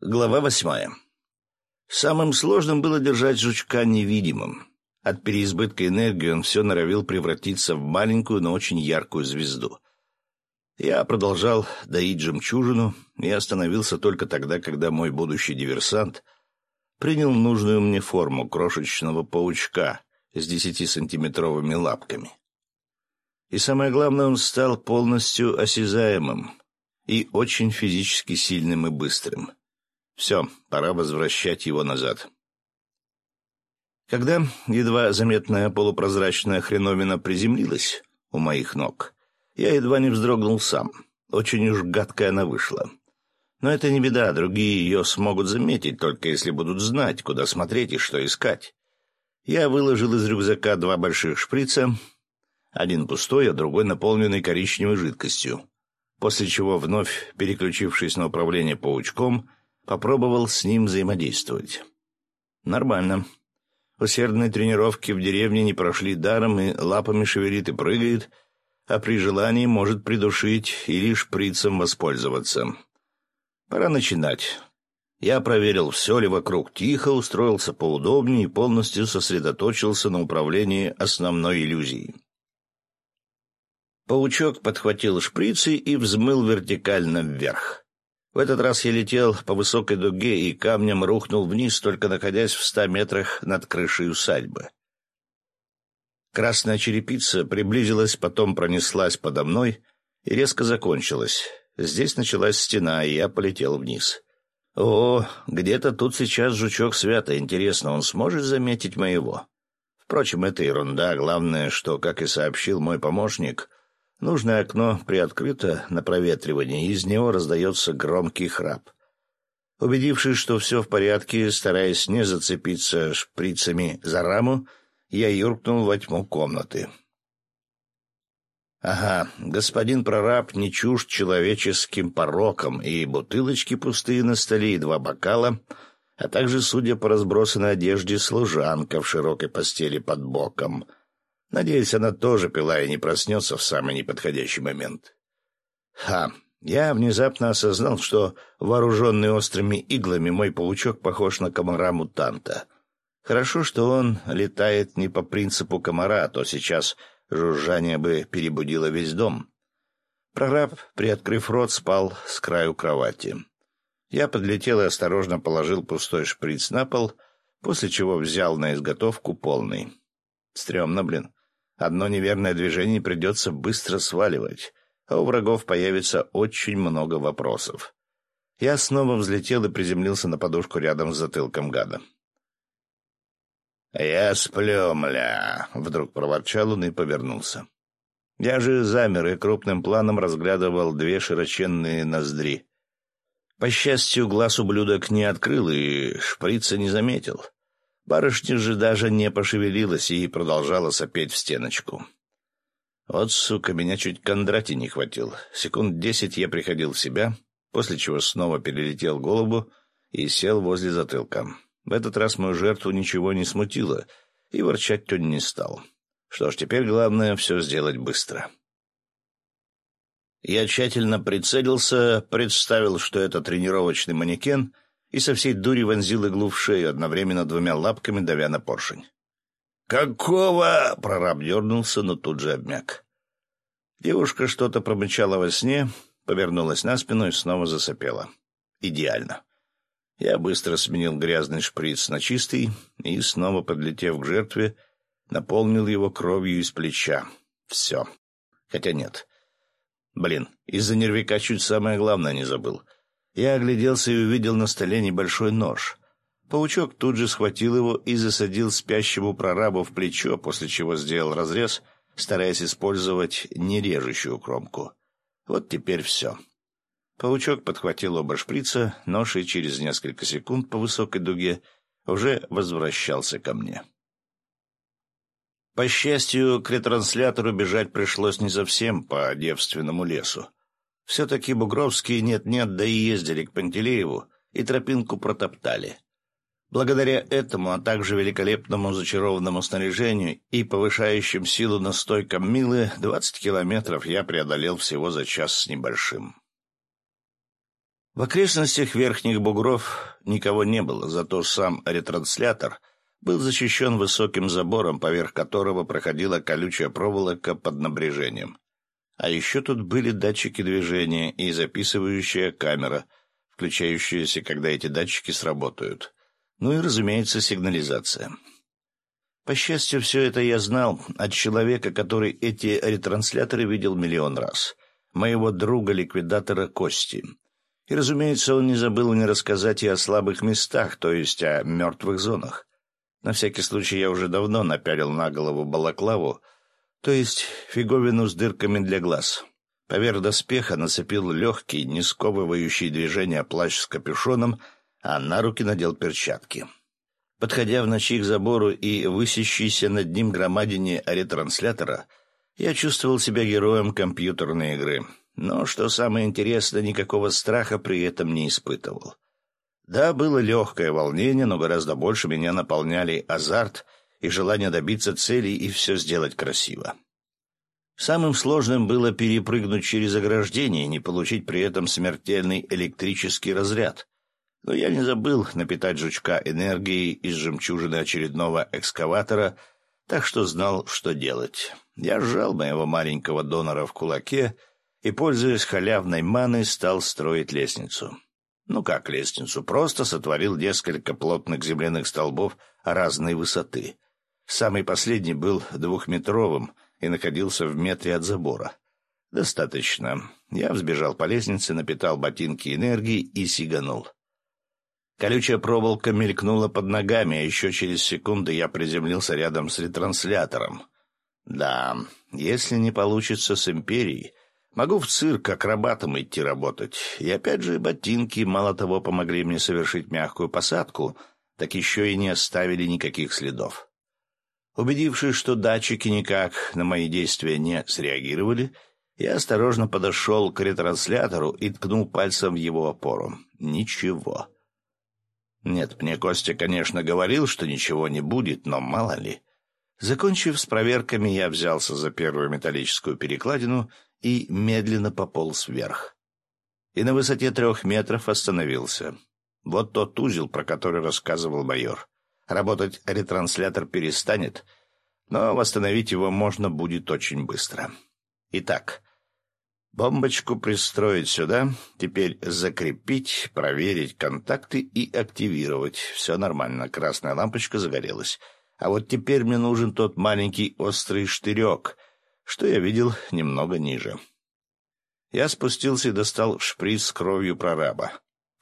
Глава восьмая. Самым сложным было держать жучка невидимым. От переизбытка энергии он все норовил превратиться в маленькую, но очень яркую звезду. Я продолжал доить жемчужину и остановился только тогда, когда мой будущий диверсант принял нужную мне форму крошечного паучка с десятисантиметровыми лапками. И самое главное, он стал полностью осязаемым и очень физически сильным и быстрым. Все, пора возвращать его назад. Когда едва заметная полупрозрачная хреновина приземлилась у моих ног, я едва не вздрогнул сам. Очень уж гадкая она вышла. Но это не беда, другие ее смогут заметить, только если будут знать, куда смотреть и что искать. Я выложил из рюкзака два больших шприца, один пустой, а другой наполненный коричневой жидкостью, после чего, вновь переключившись на управление паучком, Попробовал с ним взаимодействовать. Нормально. Усердные тренировки в деревне не прошли даром, и лапами шевелит и прыгает, а при желании может придушить или шприцем воспользоваться. Пора начинать. Я проверил, все ли вокруг тихо, устроился поудобнее и полностью сосредоточился на управлении основной иллюзией. Паучок подхватил шприцы и взмыл вертикально вверх. В этот раз я летел по высокой дуге и камнем рухнул вниз, только находясь в ста метрах над крышей усадьбы. Красная черепица приблизилась, потом пронеслась подо мной и резко закончилась. Здесь началась стена, и я полетел вниз. О, где-то тут сейчас жучок свято. Интересно, он сможет заметить моего? Впрочем, это ерунда. Главное, что, как и сообщил мой помощник, Нужное окно приоткрыто на проветривание, из него раздается громкий храп. Убедившись, что все в порядке, стараясь не зацепиться шприцами за раму, я юркнул во тьму комнаты. Ага, господин прораб не чужд человеческим порокам, и бутылочки пустые на столе, и два бокала, а также, судя по разбросанной одежде, служанка в широкой постели под боком — Надеюсь, она тоже пила и не проснется в самый неподходящий момент. Ха! Я внезапно осознал, что, вооруженный острыми иглами, мой паучок похож на комара-мутанта. Хорошо, что он летает не по принципу комара, а то сейчас жужжание бы перебудило весь дом. Прораб, приоткрыв рот, спал с краю кровати. Я подлетел и осторожно положил пустой шприц на пол, после чего взял на изготовку полный. Стремно, блин. Одно неверное движение придется быстро сваливать, а у врагов появится очень много вопросов. Я снова взлетел и приземлился на подушку рядом с затылком гада. «Я сплю, мля!» — вдруг проворчал он и повернулся. Я же замер и крупным планом разглядывал две широченные ноздри. По счастью, глаз ублюдок не открыл и шприца не заметил. Барышня же даже не пошевелилась и продолжала сопеть в стеночку. Вот, сука, меня чуть Кондрати не хватил. Секунд десять я приходил в себя, после чего снова перелетел голову и сел возле затылка. В этот раз мою жертву ничего не смутило, и ворчать он не стал. Что ж, теперь главное все сделать быстро. Я тщательно прицелился, представил, что это тренировочный манекен — и со всей дури вонзил иглу в шею, одновременно двумя лапками давя на поршень. «Какого?» — прораб дернулся, но тут же обмяк. Девушка что-то промычала во сне, повернулась на спину и снова засопела. «Идеально». Я быстро сменил грязный шприц на чистый и, снова подлетев к жертве, наполнил его кровью из плеча. Все. Хотя нет. Блин, из-за нервика чуть самое главное не забыл — я огляделся и увидел на столе небольшой нож. Паучок тут же схватил его и засадил спящему прорабу в плечо, после чего сделал разрез, стараясь использовать нережущую кромку. Вот теперь все. Паучок подхватил оба шприца, нож и через несколько секунд по высокой дуге уже возвращался ко мне. По счастью, к ретранслятору бежать пришлось не совсем по девственному лесу. Все-таки Бугровские нет-нет, да и ездили к Пантелееву, и тропинку протоптали. Благодаря этому, а также великолепному зачарованному снаряжению и повышающим силу настойкам Милы, двадцать километров я преодолел всего за час с небольшим. В окрестностях верхних бугров никого не было, зато сам ретранслятор был защищен высоким забором, поверх которого проходила колючая проволока под напряжением. А еще тут были датчики движения и записывающая камера, включающаяся, когда эти датчики сработают. Ну и, разумеется, сигнализация. По счастью, все это я знал от человека, который эти ретрансляторы видел миллион раз. Моего друга-ликвидатора Кости. И, разумеется, он не забыл мне рассказать и о слабых местах, то есть о мертвых зонах. На всякий случай я уже давно напялил на голову балаклаву, то есть фиговину с дырками для глаз. Поверх доспеха нацепил легкий, не сковывающий движения плащ с капюшоном, а на руки надел перчатки. Подходя в ночи к забору и высящейся над ним громадине ретранслятора, я чувствовал себя героем компьютерной игры. Но, что самое интересное, никакого страха при этом не испытывал. Да, было легкое волнение, но гораздо больше меня наполняли азарт и желание добиться целей и все сделать красиво. Самым сложным было перепрыгнуть через ограждение и не получить при этом смертельный электрический разряд. Но я не забыл напитать жучка энергией из жемчужины очередного экскаватора, так что знал, что делать. Я сжал моего маленького донора в кулаке и, пользуясь халявной маной, стал строить лестницу. Ну как лестницу, просто сотворил несколько плотных земляных столбов разной высоты. Самый последний был двухметровым и находился в метре от забора. Достаточно. Я взбежал по лестнице, напитал ботинки энергией и сиганул. Колючая проволока мелькнула под ногами, а еще через секунду я приземлился рядом с ретранслятором. Да, если не получится с Империей, могу в цирк акробатом идти работать. И опять же, ботинки мало того помогли мне совершить мягкую посадку, так еще и не оставили никаких следов. Убедившись, что датчики никак на мои действия не среагировали, я осторожно подошел к ретранслятору и ткнул пальцем в его опору. Ничего. Нет, мне Костя, конечно, говорил, что ничего не будет, но мало ли. Закончив с проверками, я взялся за первую металлическую перекладину и медленно пополз вверх. И на высоте трех метров остановился. Вот тот узел, про который рассказывал майор. Работать ретранслятор перестанет, но восстановить его можно будет очень быстро. Итак, Бомбочку пристроить сюда, теперь закрепить, проверить контакты и активировать. Все нормально, красная лампочка загорелась. А вот теперь мне нужен тот маленький острый штырек, что я видел немного ниже. Я спустился и достал шприц с кровью прораба.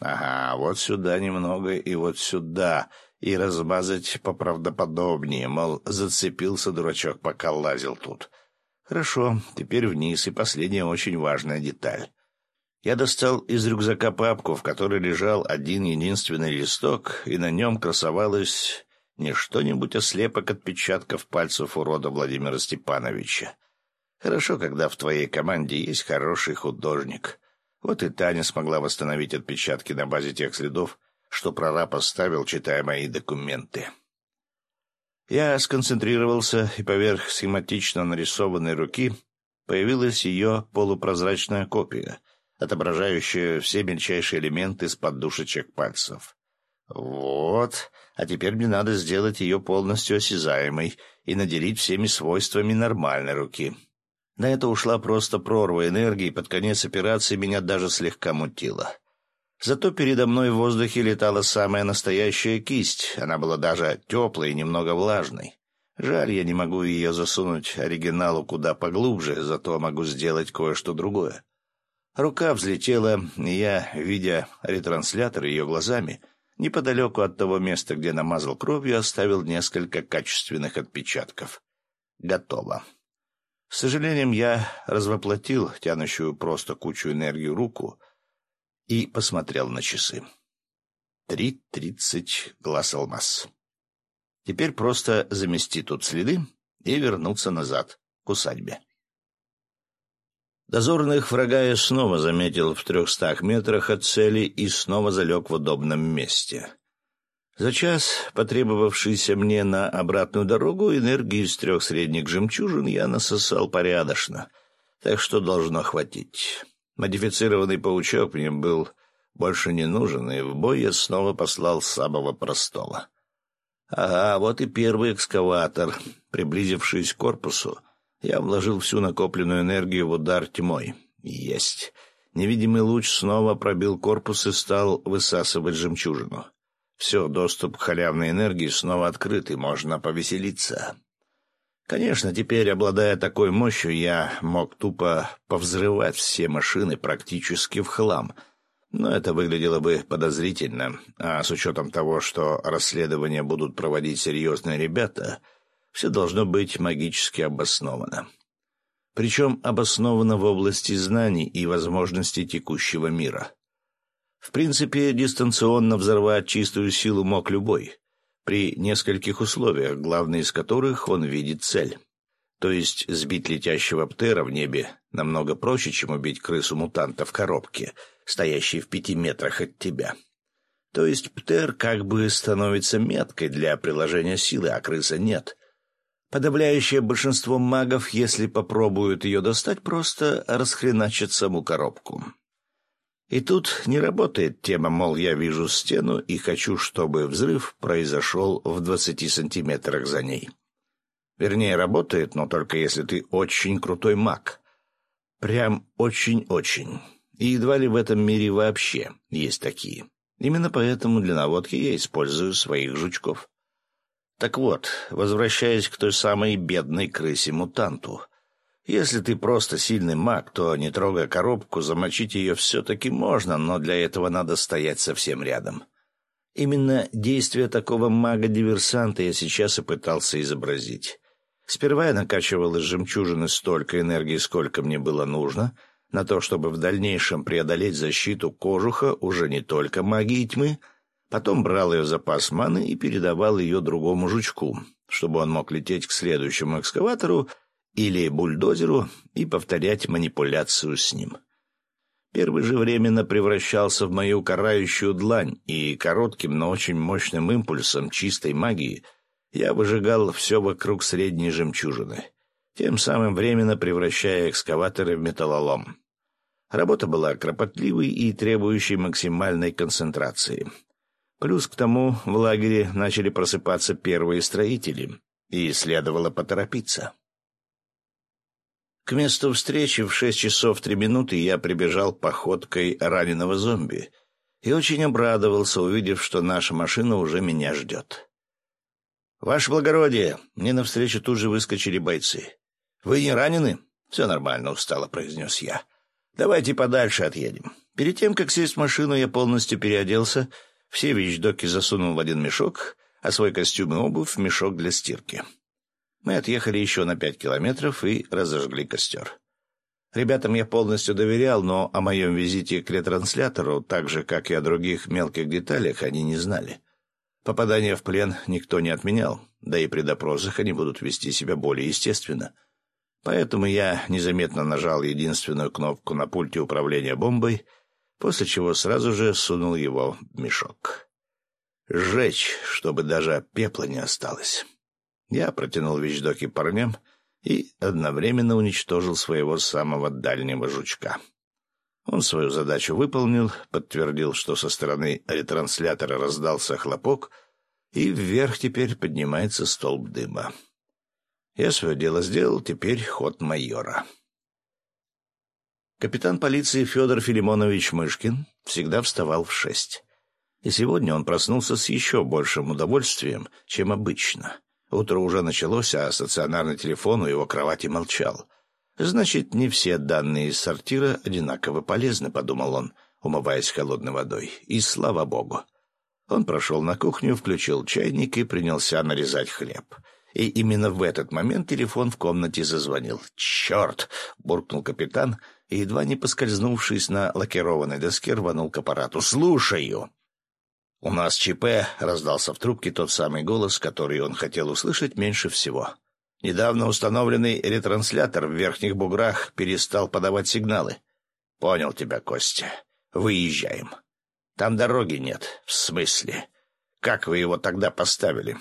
Ага, вот сюда немного и вот сюда, и размазать поправдоподобнее, мол, зацепился дурачок, пока лазил тут. — Хорошо, теперь вниз, и последняя очень важная деталь. Я достал из рюкзака папку, в которой лежал один единственный листок, и на нем красовалось не что-нибудь, а слепок отпечатков пальцев урода Владимира Степановича. Хорошо, когда в твоей команде есть хороший художник. Вот и Таня смогла восстановить отпечатки на базе тех следов, что прораб оставил, читая мои документы. Я сконцентрировался, и поверх схематично нарисованной руки появилась ее полупрозрачная копия, отображающая все мельчайшие элементы с подушечек пальцев. Вот, а теперь мне надо сделать ее полностью осязаемой и наделить всеми свойствами нормальной руки. На это ушла просто прорва энергии, под конец операции меня даже слегка мутило. Зато передо мной в воздухе летала самая настоящая кисть. Она была даже теплой и немного влажной. Жаль, я не могу ее засунуть оригиналу куда поглубже, зато могу сделать кое-что другое. Рука взлетела, и я, видя ретранслятор ее глазами, неподалеку от того места, где намазал кровью, оставил несколько качественных отпечатков. Готово. С сожалением, я развоплотил тянущую просто кучу энергию руку — и посмотрел на часы. Три тридцать глаз алмаз. Теперь просто замести тут следы и вернуться назад, к усадьбе. Дозорных врага я снова заметил в трехстах метрах от цели и снова залег в удобном месте. За час, потребовавшийся мне на обратную дорогу, энергии из трех средних жемчужин я насосал порядочно, так что должно хватить. Модифицированный паучок мне был больше не нужен, и в бой я снова послал самого простого. Ага, вот и первый экскаватор. Приблизившись к корпусу, я вложил всю накопленную энергию в удар тьмой. Есть. Невидимый луч снова пробил корпус и стал высасывать жемчужину. Все, доступ к халявной энергии снова открыт, и можно повеселиться. Конечно, теперь, обладая такой мощью, я мог тупо повзрывать все машины практически в хлам. Но это выглядело бы подозрительно, а с учетом того, что расследования будут проводить серьезные ребята, все должно быть магически обосновано. Причем обосновано в области знаний и возможностей текущего мира. В принципе, дистанционно взорвать чистую силу мог любой, при нескольких условиях, главное из которых он видит цель. То есть сбить летящего птера в небе намного проще, чем убить крысу-мутанта в коробке, стоящей в пяти метрах от тебя. То есть птер как бы становится меткой для приложения силы, а крыса нет. Подавляющее большинство магов, если попробуют ее достать, просто расхреначат саму коробку. И тут не работает тема, мол, я вижу стену и хочу, чтобы взрыв произошел в двадцати сантиметрах за ней. Вернее, работает, но только если ты очень крутой маг. Прям очень-очень. И едва ли в этом мире вообще есть такие. Именно поэтому для наводки я использую своих жучков. Так вот, возвращаясь к той самой бедной крысе-мутанту — если ты просто сильный маг, то, не трогая коробку, замочить ее все-таки можно, но для этого надо стоять совсем рядом. Именно действие такого мага-диверсанта я сейчас и пытался изобразить. Сперва я накачивал из жемчужины столько энергии, сколько мне было нужно, на то, чтобы в дальнейшем преодолеть защиту кожуха уже не только магии тьмы, потом брал ее запас маны и передавал ее другому жучку, чтобы он мог лететь к следующему экскаватору или бульдозеру и повторять манипуляцию с ним. Первый же временно превращался в мою карающую длань, и коротким, но очень мощным импульсом чистой магии я выжигал все вокруг средней жемчужины, тем самым временно превращая экскаваторы в металлолом. Работа была кропотливой и требующей максимальной концентрации. Плюс к тому в лагере начали просыпаться первые строители, и следовало поторопиться. К месту встречи в шесть часов три минуты я прибежал походкой раненого зомби и очень обрадовался, увидев, что наша машина уже меня ждет. «Ваше благородие!» — мне навстречу тут же выскочили бойцы. «Вы не ранены?» «Все нормально», — устало произнес я. «Давайте подальше отъедем». Перед тем, как сесть в машину, я полностью переоделся, все вещдоки засунул в один мешок, а свой костюм и обувь в мешок для стирки. Мы отъехали еще на пять километров и разожгли костер. Ребятам я полностью доверял, но о моем визите к ретранслятору, так же, как и о других мелких деталях, они не знали. Попадание в плен никто не отменял, да и при допросах они будут вести себя более естественно. Поэтому я незаметно нажал единственную кнопку на пульте управления бомбой, после чего сразу же сунул его в мешок. Сжечь, чтобы даже пепла не осталось. Я протянул вещдоки парням и одновременно уничтожил своего самого дальнего жучка. Он свою задачу выполнил, подтвердил, что со стороны ретранслятора раздался хлопок, и вверх теперь поднимается столб дыма. Я свое дело сделал, теперь ход майора. Капитан полиции Федор Филимонович Мышкин всегда вставал в шесть. И сегодня он проснулся с еще большим удовольствием, чем обычно. Утро уже началось, а стационарный телефон у его кровати молчал. «Значит, не все данные из сортира одинаково полезны», — подумал он, умываясь холодной водой. И слава богу. Он прошел на кухню, включил чайник и принялся нарезать хлеб. И именно в этот момент телефон в комнате зазвонил. «Черт!» — буркнул капитан, и, едва не поскользнувшись на лакированной доске, рванул к аппарату. «Слушаю!» «У нас ЧП», — раздался в трубке тот самый голос, который он хотел услышать меньше всего. Недавно установленный ретранслятор в верхних буграх перестал подавать сигналы. «Понял тебя, Костя. Выезжаем. Там дороги нет. В смысле? Как вы его тогда поставили?»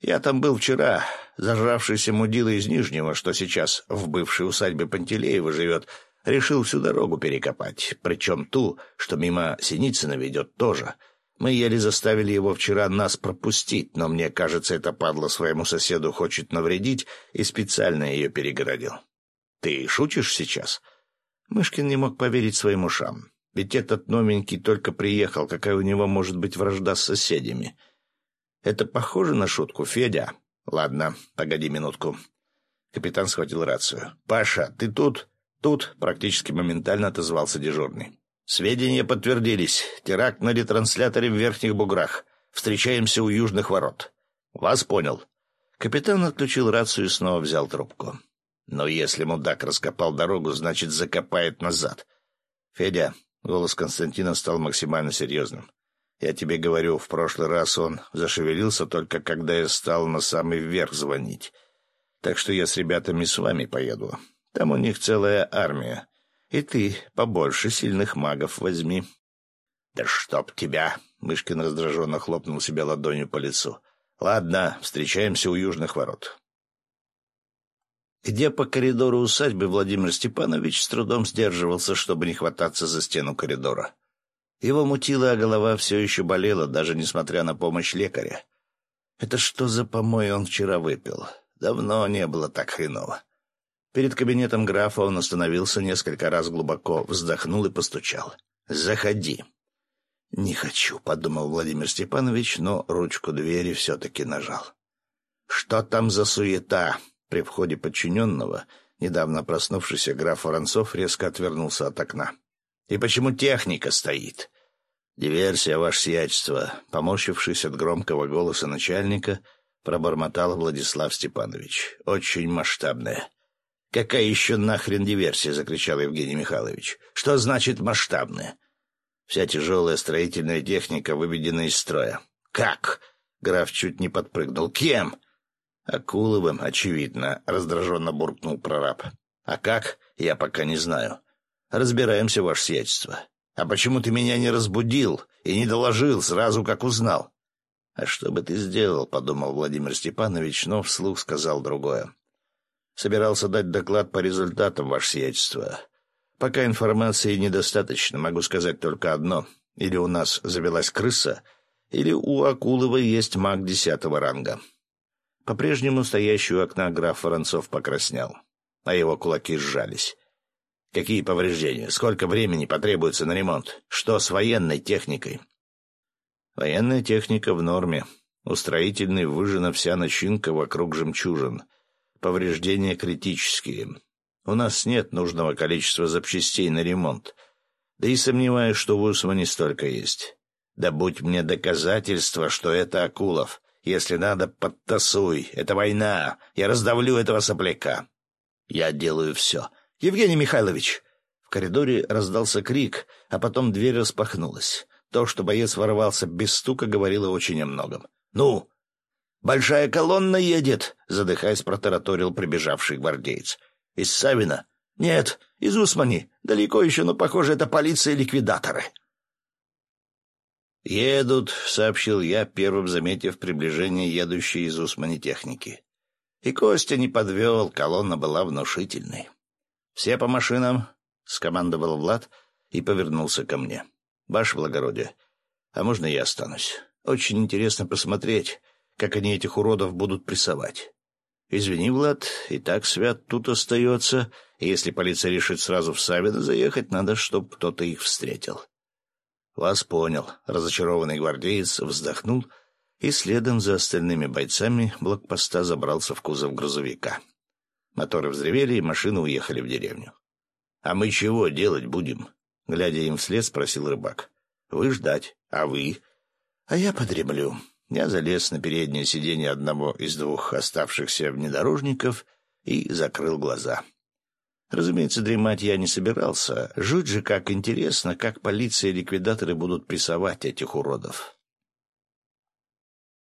«Я там был вчера. Зажравшийся мудила из Нижнего, что сейчас в бывшей усадьбе Пантелеева живет, Решил всю дорогу перекопать, причем ту, что мимо Синицына ведет тоже. Мы еле заставили его вчера нас пропустить, но мне кажется, это падла своему соседу хочет навредить и специально ее перегородил. Ты шутишь сейчас? Мышкин не мог поверить своим ушам. Ведь этот новенький только приехал, какая у него может быть вражда с соседями. Это похоже на шутку, Федя? Ладно, погоди минутку. Капитан схватил рацию. «Паша, ты тут?» «Тут», — практически моментально отозвался дежурный. «Сведения подтвердились. Теракт на ретрансляторе в Верхних Буграх. Встречаемся у Южных Ворот». «Вас понял». Капитан отключил рацию и снова взял трубку. «Но если мудак раскопал дорогу, значит, закопает назад». «Федя», — голос Константина стал максимально серьезным. «Я тебе говорю, в прошлый раз он зашевелился только когда я стал на самый верх звонить». Так что я с ребятами с вами поеду. Там у них целая армия. И ты побольше сильных магов возьми. — Да чтоб тебя! — Мышкин раздраженно хлопнул себя ладонью по лицу. — Ладно, встречаемся у южных ворот. Где по коридору усадьбы Владимир Степанович с трудом сдерживался, чтобы не хвататься за стену коридора. Его мутило, а голова все еще болела, даже несмотря на помощь лекаря. Это что за помой он вчера выпил? Давно не было так хреново. Перед кабинетом графа он остановился несколько раз глубоко, вздохнул и постучал. «Заходи». «Не хочу», — подумал Владимир Степанович, но ручку двери все-таки нажал. «Что там за суета?» При входе подчиненного, недавно проснувшийся граф Воронцов резко отвернулся от окна. «И почему техника стоит?» «Диверсия, ваше сиятельство», поморщившись от громкого голоса начальника, —— пробормотал Владислав Степанович. «Очень масштабная». «Какая еще нахрен диверсия?» — закричал Евгений Михайлович. «Что значит масштабная?» «Вся тяжелая строительная техника выведена из строя». «Как?» — граф чуть не подпрыгнул. «Кем?» «Акуловым, очевидно», — раздраженно буркнул прораб. «А как? Я пока не знаю. Разбираемся, ваше сиятельство. А почему ты меня не разбудил и не доложил сразу, как узнал?» «А что бы ты сделал?» — подумал Владимир Степанович, но вслух сказал другое. «Собирался дать доклад по результатам, ваше сиятельство. Пока информации недостаточно, могу сказать только одно. Или у нас завелась крыса, или у Акулова есть маг десятого ранга». По-прежнему стоящий у окна граф Воронцов покраснял, а его кулаки сжались. «Какие повреждения? Сколько времени потребуется на ремонт? Что с военной техникой?» Военная техника в норме. У строительной выжжена вся начинка вокруг жемчужин. Повреждения критические. У нас нет нужного количества запчастей на ремонт. Да и сомневаюсь, что в Усмане столько есть. Да будь мне доказательство, что это Акулов. Если надо, подтасуй. Это война. Я раздавлю этого сопляка. Я делаю все. Евгений Михайлович! В коридоре раздался крик, а потом дверь распахнулась. То, что боец ворвался без стука, говорило очень о многом. «Ну?» «Большая колонна едет», — задыхаясь, протараторил прибежавший гвардеец. «Из Савина?» «Нет, из Усмани. Далеко еще, но, похоже, это полиция и ликвидаторы». «Едут», — сообщил я, первым заметив приближение едущей из Усмани техники. И Костя не подвел, колонна была внушительной. «Все по машинам», — скомандовал Влад и повернулся ко мне. Ваше благородие, а можно я останусь? Очень интересно посмотреть, как они этих уродов будут прессовать. Извини, Влад, и так свят тут остается, и если полиция решит сразу в Савино заехать, надо, чтобы кто-то их встретил. Вас понял. Разочарованный гвардеец вздохнул и следом за остальными бойцами блокпоста забрался в кузов грузовика. Моторы взревели, и машины уехали в деревню. — А мы чего делать будем? Глядя им вслед, спросил рыбак. «Вы ждать, а вы?» «А я подремлю». Я залез на переднее сиденье одного из двух оставшихся внедорожников и закрыл глаза. Разумеется, дремать я не собирался. Жуть же как интересно, как полиция и ликвидаторы будут прессовать этих уродов.